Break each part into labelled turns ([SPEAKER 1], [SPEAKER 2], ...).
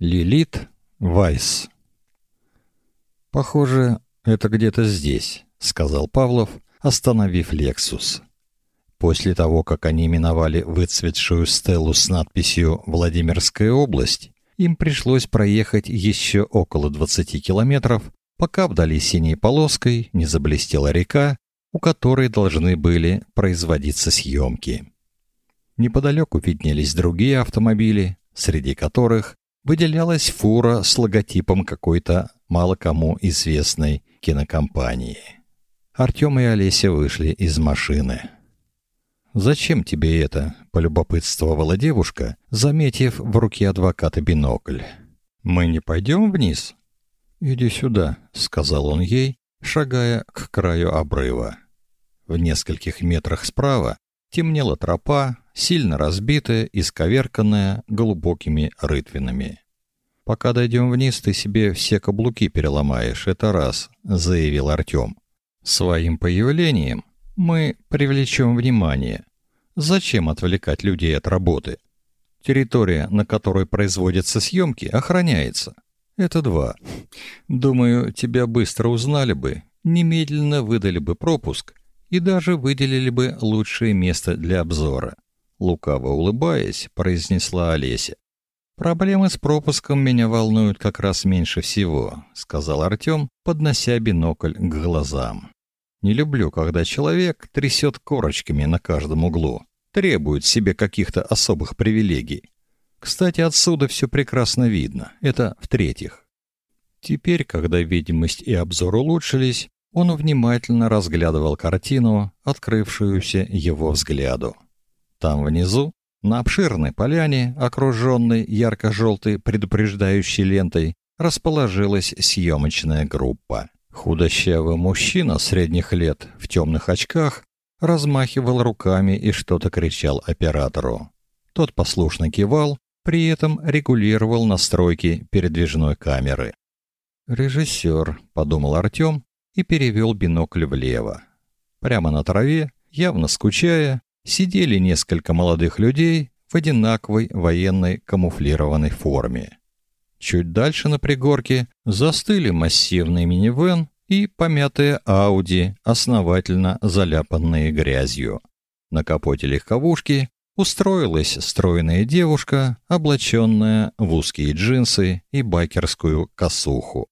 [SPEAKER 1] Лилит Вайс. Похоже, это где-то здесь, сказал Павлов, остановив Lexus. После того, как они миновали выцветшую стелу с надписью Владимирская область, им пришлось проехать еще около 20 километров, пока вдали синей полоской не заблестела река, у которой должны были производиться съемки. Неподалеку виднелись другие автомобили, среди которых выделялась фура с логотипом какой-то мало кому известной кинокомпании. Артём и Олеся вышли из машины. «Зачем тебе это?» — полюбопытствовала девушка, заметив в руке адвоката бинокль. «Мы не пойдем вниз?» «Иди сюда», — сказал он ей, шагая к краю обрыва. В нескольких метрах справа темнела тропа, сильно разбитая и сковерканная глубокими рытвинами. Пока дойдем вниз, ты себе все каблуки переломаешь, это раз, заявил Артём. Своим появлением мы привлечем внимание. Зачем отвлекать людей от работы? Территория, на которой производятся съемки, охраняется. Это два. Думаю, тебя быстро узнали бы, немедленно выдали бы пропуск и даже выделили бы лучшее место для обзора лукаво улыбаясь, произнесла Олеся. Проблемы с пропуском меня волнуют как раз меньше всего, сказал Артём, поднося бинокль к глазам. Не люблю, когда человек трясет корочками на каждом углу, требует себе каких-то особых привилегий. Кстати, отсюда все прекрасно видно. Это в-третьих. Теперь, когда видимость и обзор улучшились, он внимательно разглядывал картину, открывшуюся его взгляду. Там внизу, на обширной поляне, окруженной ярко-желтой предупреждающей лентой, расположилась съемочная группа. Худощавый мужчина средних лет в темных очках размахивал руками и что-то кричал оператору. Тот послушно кивал, при этом регулировал настройки передвижной камеры. «Режиссер», — подумал Артем и перевел бинокль влево. Прямо на траве, явно скучая, сидели несколько молодых людей в одинаковой военной камуфлированной форме. Чуть дальше на пригорке застыли массивный минивэн и помятые Ауди, основательно заляпанные грязью. На капоте легковушки устроилась стройная девушка, облаченная в узкие джинсы и байкерскую косуху.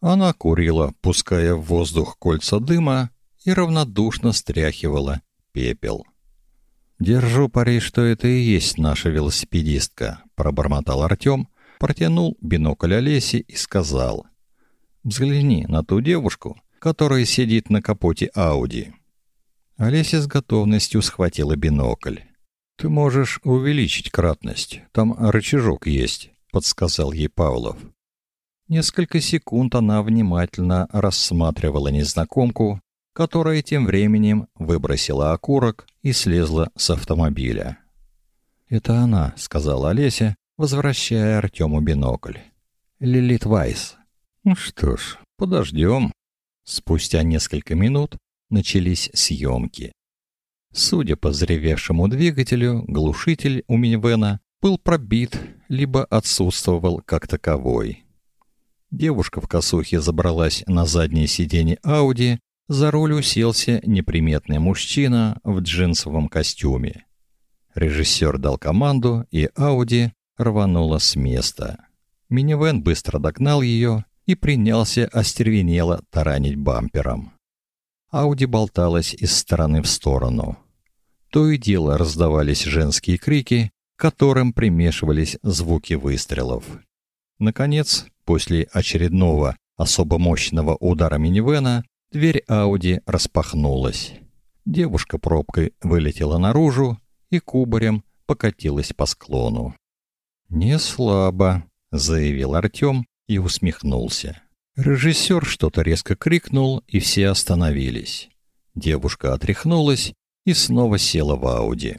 [SPEAKER 1] Она курила, пуская в воздух кольца дыма, и равнодушно стряхивала пепел. Держу пари, что это и есть наша велосипедистка, пробормотал Артём, протянул бинокль Олесе и сказал: "Взгляни на ту девушку, которая сидит на капоте Ауди". Олеся с готовностью схватила бинокль. Ты можешь увеличить кратность. Там рычажок есть, подсказал ей Павлов. Несколько секунд она внимательно рассматривала незнакомку, которая тем временем выбросила окурок и слезла с автомобиля. «Это она», — сказала Олеся, возвращая Артему бинокль. «Лилит Вайс». «Ну что ж, подождем». Спустя несколько минут начались съемки. Судя по заревевшему двигателю, глушитель у минивэна был пробит, либо отсутствовал как таковой. Девушка в косухе забралась на заднее сиденье Ауди за руль уселся неприметный мужчина в джинсовом костюме. Режиссер дал команду, и Ауди рванула с места. Минивэн быстро догнал ее и принялся остервенело таранить бампером. Ауди болталась из стороны в сторону. То и дело раздавались женские крики, к которым примешивались звуки выстрелов. Наконец, после очередного особо мощного удара минивэна, Дверь Ауди распахнулась. Девушка пробкой вылетела наружу и кубарем покатилась по склону. «Не слабо», — заявил Артём и усмехнулся. Режиссер что-то резко крикнул, и все остановились. Девушка отряхнулась и снова села в Ауди.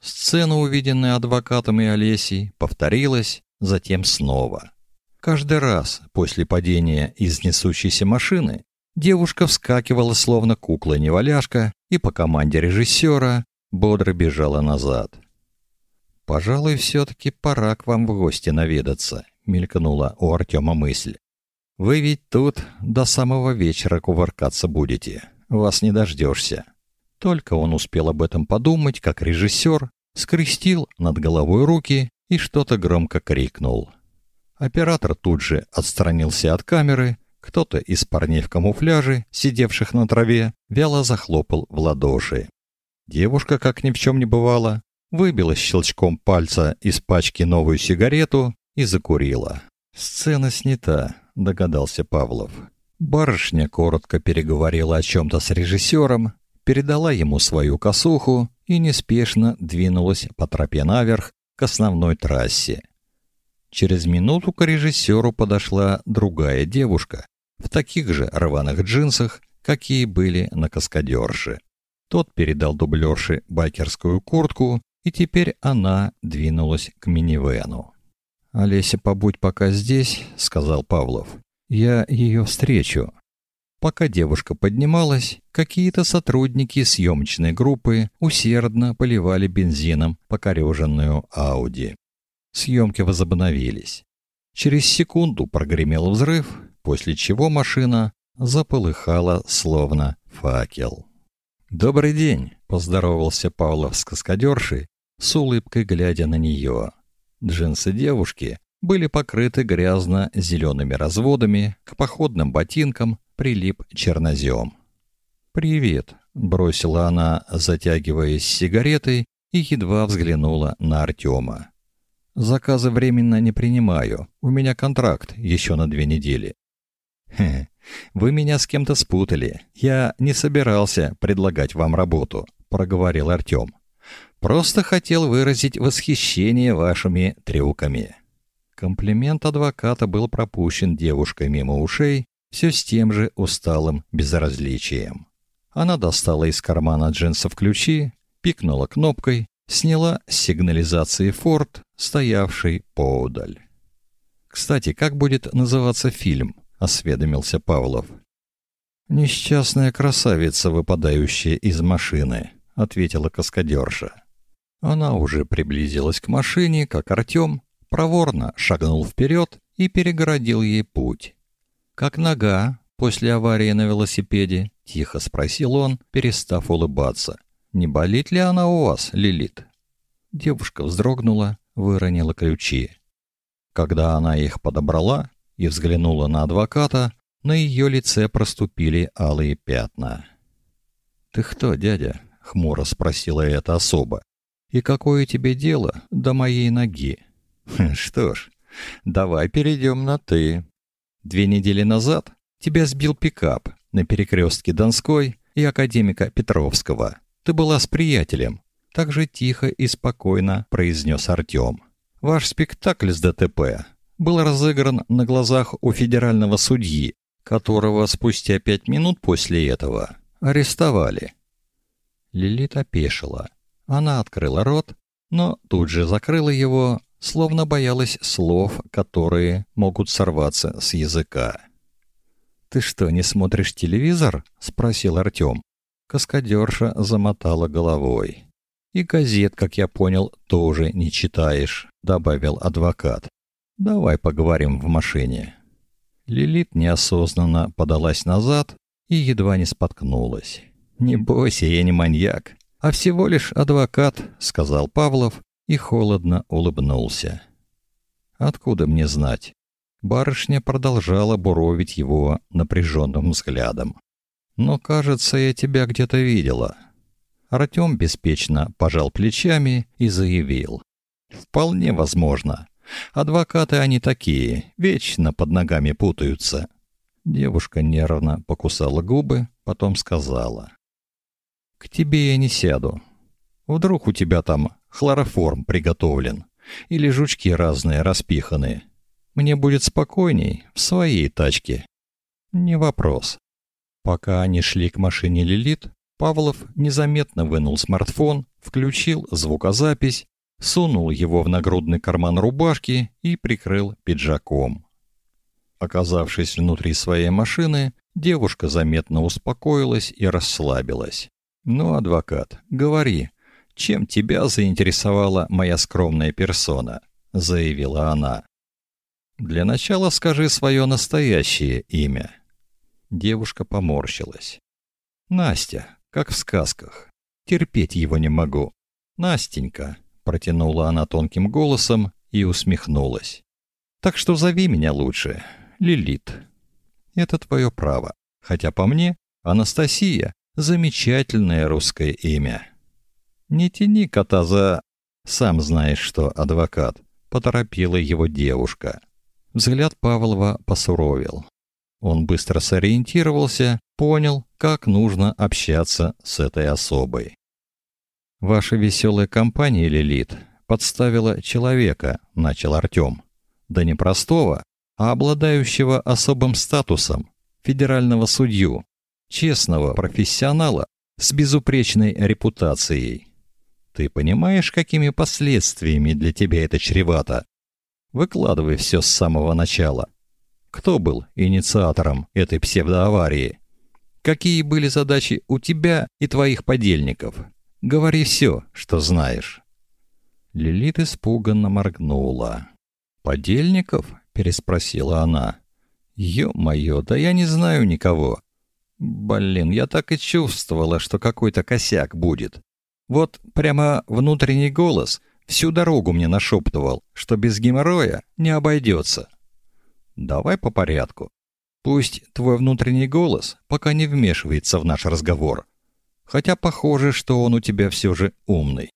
[SPEAKER 1] Сцена, увиденная адвокатом и Олесей, повторилась, затем снова. Каждый раз после падения из несущейся машины Девушка вскакивала, словно кукла-неваляшка, и по команде режиссера бодро бежала назад. «Пожалуй, все-таки пора к вам в гости наведаться», мелькнула у Артема мысль. Вы ведь тут до самого вечера кувыркаться будете. Вас не дождешься. Только он успел об этом подумать, как режиссер скрестил над головой руки и что-то громко крикнул. Оператор тут же отстранился от камеры, кто-то из парней в камуфляже, сидевших на траве, вяло захлопал в ладоши. Девушка, как ни в чем не бывало, выбила щелчком пальца из пачки новую сигарету и закурила. Сцена снята, догадался Павлов. Барышня коротко переговорила о чем то с режиссером, передала ему свою косуху и неспешно двинулась по тропе наверх к основной трассе. Через минуту к режиссеру подошла другая девушка в таких же рваных джинсах, какие были на каскадерше. Тот передал дублерше байкерскую куртку, и теперь она двинулась к минивэну. «Олеся, побудь пока здесь», — сказал Павлов. «Я ее встречу». Пока девушка поднималась, какие-то сотрудники съемочной группы усердно поливали бензином покореженную Ауди. Съемки возобновились. Через секунду прогремел взрыв, после чего машина заполыхала словно факел. «Добрый день!» — поздоровался Павлов с каскадершей, с улыбкой глядя на нее. Джинсы девушки были покрыты грязно-зелеными разводами, к походным ботинкам прилип чернозем. «Привет», — бросила она, затягиваясь сигаретой, и едва взглянула на Артема. «Заказы временно не принимаю. У меня контракт еще на две недели». «Хе, вы меня с кем-то спутали. Я не собирался предлагать вам работу», — проговорил Артем. «Просто хотел выразить восхищение вашими трюками». Комплимент адвоката был пропущен девушкой мимо ушей, все с тем же усталым безразличием. Она достала из кармана джинсов ключи, пикнула кнопкой, сняла с сигнализации Форд, стоявший поодаль. «Кстати, как будет называться фильм?» — осведомился Павлов. «Несчастная красавица, выпадающая из машины», — ответила каскадерша. Она уже приблизилась к машине, как Артем проворно шагнул вперед и перегородил ей путь. «Как нога после аварии на велосипеде?» — тихо спросил он, перестав улыбаться. «Не болит ли она у вас, Лилит?» Девушка вздрогнула, выронила ключи. Когда она их подобрала и взглянула на адвоката, на ее лице проступили алые пятна. «Ты кто, дядя?» — хмуро спросила эта особа. «И какое тебе дело до моей ноги?» «Что ж, давай перейдем на «ты». Две недели назад тебя сбил пикап на перекрестке Донской и академика Петровского. Ты была с приятелем. Так же тихо и спокойно произнес Артем. Ваш спектакль с ДТП был разыгран на глазах у федерального судьи, которого спустя пять минут после этого арестовали. Лилит опешила. Она открыла рот, но тут же закрыла его, словно боялась слов, которые могут сорваться с языка. «Ты что, не смотришь телевизор?» — спросил Артем. Каскадерша замотала головой. «И газет, как я понял, тоже не читаешь», — добавил адвокат. «Давай поговорим в машине». Лилит неосознанно подалась назад и едва не споткнулась. «Не бойся, я не маньяк, а всего лишь адвокат», — сказал Павлов и холодно улыбнулся. Откуда мне знать? Барышня продолжала буровить его напряженным взглядом. Но, кажется, я тебя где-то видела. Артем беспечно пожал плечами и заявил: "Вполне возможно. Адвокаты они такие, вечно под ногами путаются". Девушка нервно покусала губы, потом сказала: "К тебе я не сяду. Вдруг у тебя там хлороформ приготовлен или жучки разные распиханы. Мне будет спокойней в своей тачке. Не вопрос. Пока они шли к машине Лилит, Павлов незаметно вынул смартфон, включил звукозапись, сунул его в нагрудный карман рубашки и прикрыл пиджаком. Оказавшись внутри своей машины, девушка заметно успокоилась и расслабилась. «Ну, адвокат, говори, чем тебя заинтересовала моя скромная персона, заявила она. Для начала скажи свое настоящее имя. Девушка поморщилась. Настя, как в сказках. Терпеть его не могу. Настенька, протянула она тонким голосом и усмехнулась. Так что зови меня лучше, Лилит. Это твое право. Хотя по мне, Анастасия замечательное русское имя. Не тяни кота за сам знаешь что, адвокат, поторопила его девушка. Взгляд Павлова посуровил. Он быстро сориентировался, понял, как нужно общаться с этой особой. Ваша веселая компания, Лилит, подставила человека, начал Артем. Да не простого, а обладающего особым статусом федерального судью, честного профессионала с безупречной репутацией. Ты понимаешь, какими последствиями для тебя это чревато? Выкладывай все с самого начала. Кто был инициатором этой псевдоаварии? Какие были задачи у тебя и твоих подельников? Говори все, что знаешь. Лилит испуганно моргнула. Подельников? переспросила она. Ё-моё, да я не знаю никого. Блин, я так и чувствовала, что какой-то косяк будет. Вот прямо внутренний голос всю дорогу мне нашептывал, что без геморроя не обойдется. Давай по порядку. Пусть твой внутренний голос пока не вмешивается в наш разговор. Хотя похоже, что он у тебя все же умный.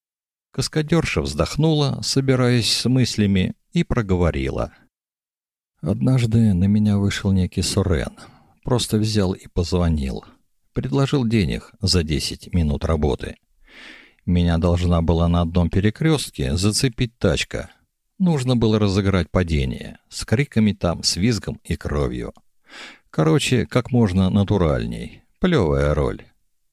[SPEAKER 1] Каскадерша вздохнула, собираясь с мыслями, и проговорила. Однажды на меня вышел некий Сурен. Просто взял и позвонил. Предложил денег за 10 минут работы. Меня должна была на одном перекрестке зацепить тачка. Нужно было разыграть падение с криками там, с визгом и кровью. Короче, как можно натуральней. Плевая роль.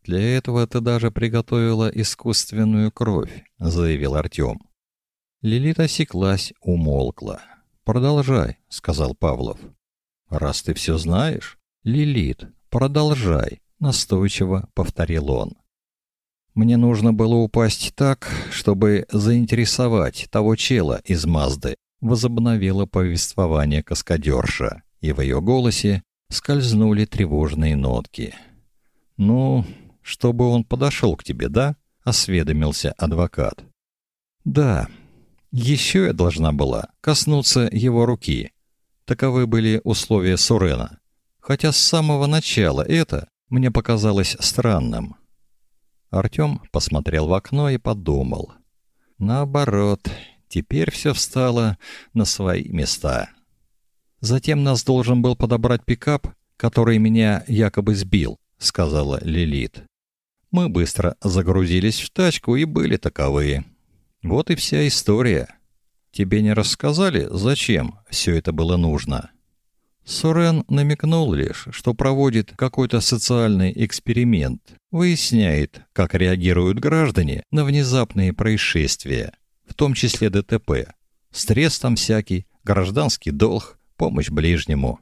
[SPEAKER 1] Для этого ты даже приготовила искусственную кровь, заявил Артем. Лилит осеклась, умолкла. Продолжай, сказал Павлов. Раз ты все знаешь, Лилит, продолжай, настойчиво повторил он. Мне нужно было упасть так, чтобы заинтересовать того чела из Мазды. Возобновила повествование каскадерша, и в ее голосе скользнули тревожные нотки. Ну, чтобы он подошел к тебе, да? осведомился адвокат. Да. Еще я должна была коснуться его руки. Таковы были условия Сурена. Хотя с самого начала это мне показалось странным. Артём посмотрел в окно и подумал. Наоборот, теперь все встало на свои места. Затем нас должен был подобрать пикап, который меня якобы сбил, сказала Лилит. Мы быстро загрузились в тачку и были таковы. Вот и вся история. Тебе не рассказали, зачем все это было нужно? Сорен намекнул лишь, что проводит какой-то социальный эксперимент, выясняет, как реагируют граждане на внезапные происшествия, в том числе ДТП. Стресс там всякий, гражданский долг, помощь ближнему.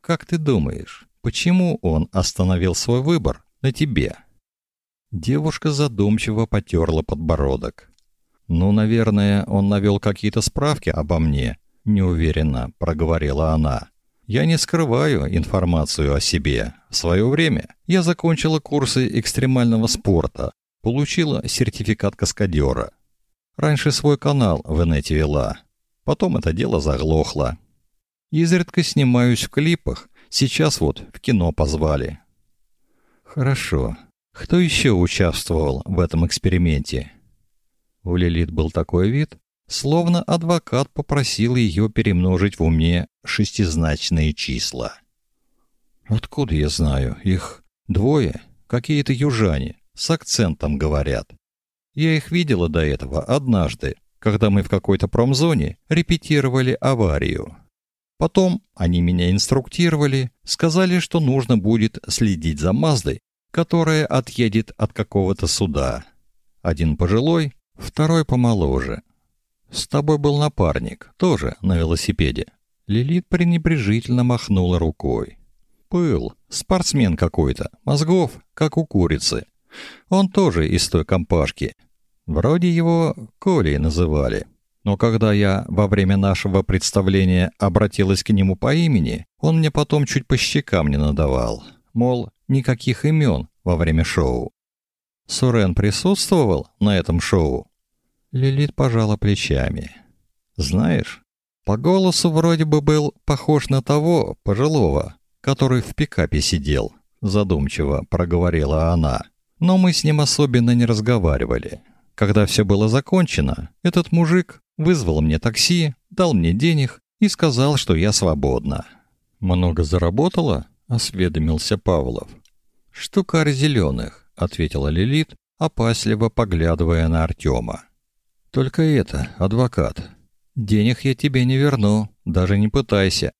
[SPEAKER 1] Как ты думаешь, почему он остановил свой выбор на тебе? Девушка задумчиво потерла подбородок. Ну, наверное, он навел какие-то справки обо мне, неуверенно проговорила она. Я не скрываю информацию о себе. В свое время я закончила курсы экстремального спорта, получила сертификат каскадера. Раньше свой канал в инете вела. Потом это дело заглохло. Изредка снимаюсь в клипах, сейчас вот в кино позвали. Хорошо. Кто еще участвовал в этом эксперименте? У Лилит был такой вид, Словно адвокат попросил ее перемножить в уме шестизначные числа. Откуда я знаю? Их двое, какие-то южане, с акцентом говорят. Я их видела до этого однажды, когда мы в какой-то промзоне репетировали аварию. Потом они меня инструктировали, сказали, что нужно будет следить за Маздой, которая отъедет от какого-то суда. Один пожилой, второй помоложе. С тобой был напарник, тоже на велосипеде. Лилит пренебрежительно махнула рукой. Пыл, спортсмен какой-то, мозгов, как у курицы. Он тоже из той компашки. Вроде его Колей называли. Но когда я во время нашего представления обратилась к нему по имени, он мне потом чуть по щекам не надавал. Мол, никаких имен во время шоу. Сурен присутствовал на этом шоу? Лилит пожала плечами. Знаешь, по голосу вроде бы был похож на того пожилого, который в пикапе сидел, задумчиво проговорила она. Но мы с ним особенно не разговаривали. Когда все было закончено, этот мужик вызвал мне такси, дал мне денег и сказал, что я свободна. Много заработала? Осведомился Павлов. Штукарь зеленых, ответила Лилит, опасливо поглядывая на Артема. Только это, адвокат. Денег я тебе не верну, даже не пытайся.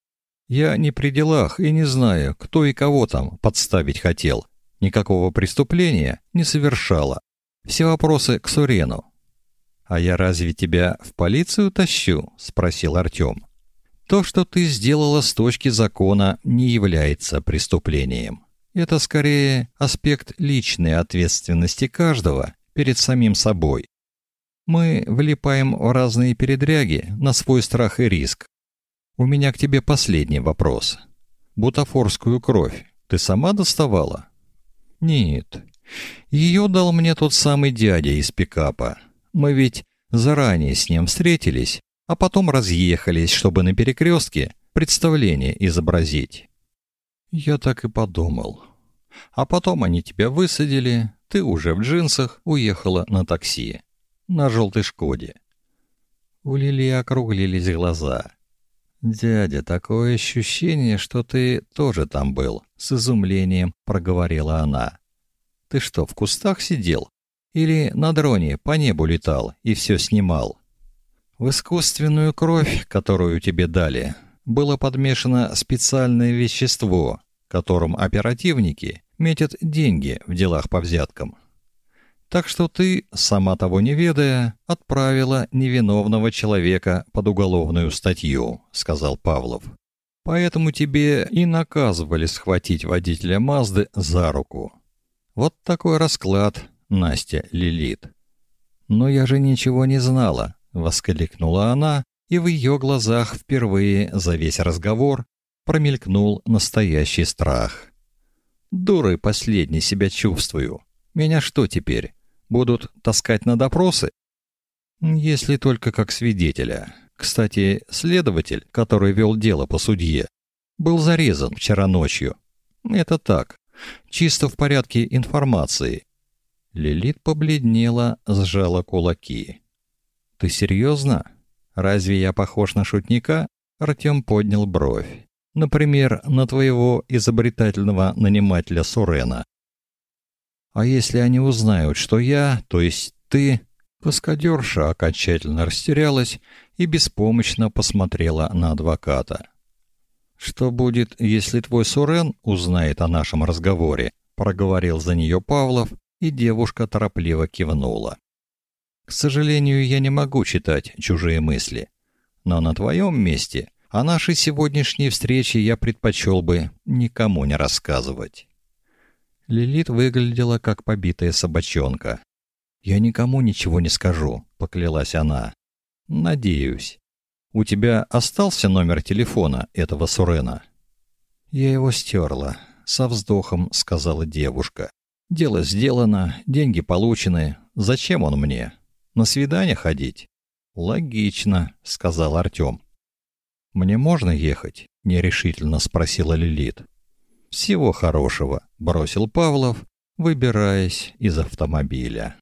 [SPEAKER 1] Я не при делах и не знаю, кто и кого там подставить хотел. Никакого преступления не совершала. Все вопросы к Сурену. А я разве тебя в полицию тащу? спросил Артём. То, что ты сделала с точки закона, не является преступлением. Это скорее аспект личной ответственности каждого перед самим собой. Мы влипаем в разные передряги на свой страх и риск. У меня к тебе последний вопрос. Бутафорскую кровь ты сама доставала? Нет. Ее дал мне тот самый дядя из пикапа. Мы ведь заранее с ним встретились, а потом разъехались, чтобы на перекрестке представление изобразить. Я так и подумал. А потом они тебя высадили, ты уже в джинсах уехала на такси. На желтой Шкоде. У Лили округлились глаза. «Дядя, такое ощущение, что ты тоже там был», — с изумлением проговорила она. «Ты что, в кустах сидел? Или на дроне по небу летал и все снимал?» В искусственную кровь, которую тебе дали, было подмешано специальное вещество, которым оперативники метят деньги в делах по взяткам. Так что ты, сама того не ведая, отправила невиновного человека под уголовную статью, сказал Павлов. Поэтому тебе и наказывали схватить водителя Мазды за руку. Вот такой расклад, Настя Лилит. Но я же ничего не знала, воскликнула она, и в ее глазах впервые за весь разговор промелькнул настоящий страх. Дурой последний себя чувствую. Меня что теперь? Будут таскать на допросы? Если только как свидетеля. Кстати, следователь, который вел дело по судье, был зарезан вчера ночью. Это так, чисто в порядке информации. Лилит побледнела, сжала кулаки. Ты серьезно? Разве я похож на шутника? Артем поднял бровь. Например, на твоего изобретательного нанимателя Сурена. А если они узнают, что я, то есть ты, каскадерша окончательно растерялась и беспомощно посмотрела на адвоката. Что будет, если твой Сурен узнает о нашем разговоре? проговорил за нее Павлов, и девушка торопливо кивнула. К сожалению, я не могу читать чужие мысли, но на твоем месте о нашей сегодняшней встрече я предпочел бы никому не рассказывать. Лилит выглядела как побитая собачонка. Я никому ничего не скажу, поклялась она. Надеюсь. У тебя остался номер телефона этого Сурена? Я его стерла, со вздохом сказала девушка. Дело сделано, деньги получены. Зачем он мне? На свидание ходить? Логично, сказал Артём. Мне можно ехать? нерешительно спросила Лилит. Всего хорошего, бросил Павлов, выбираясь из автомобиля.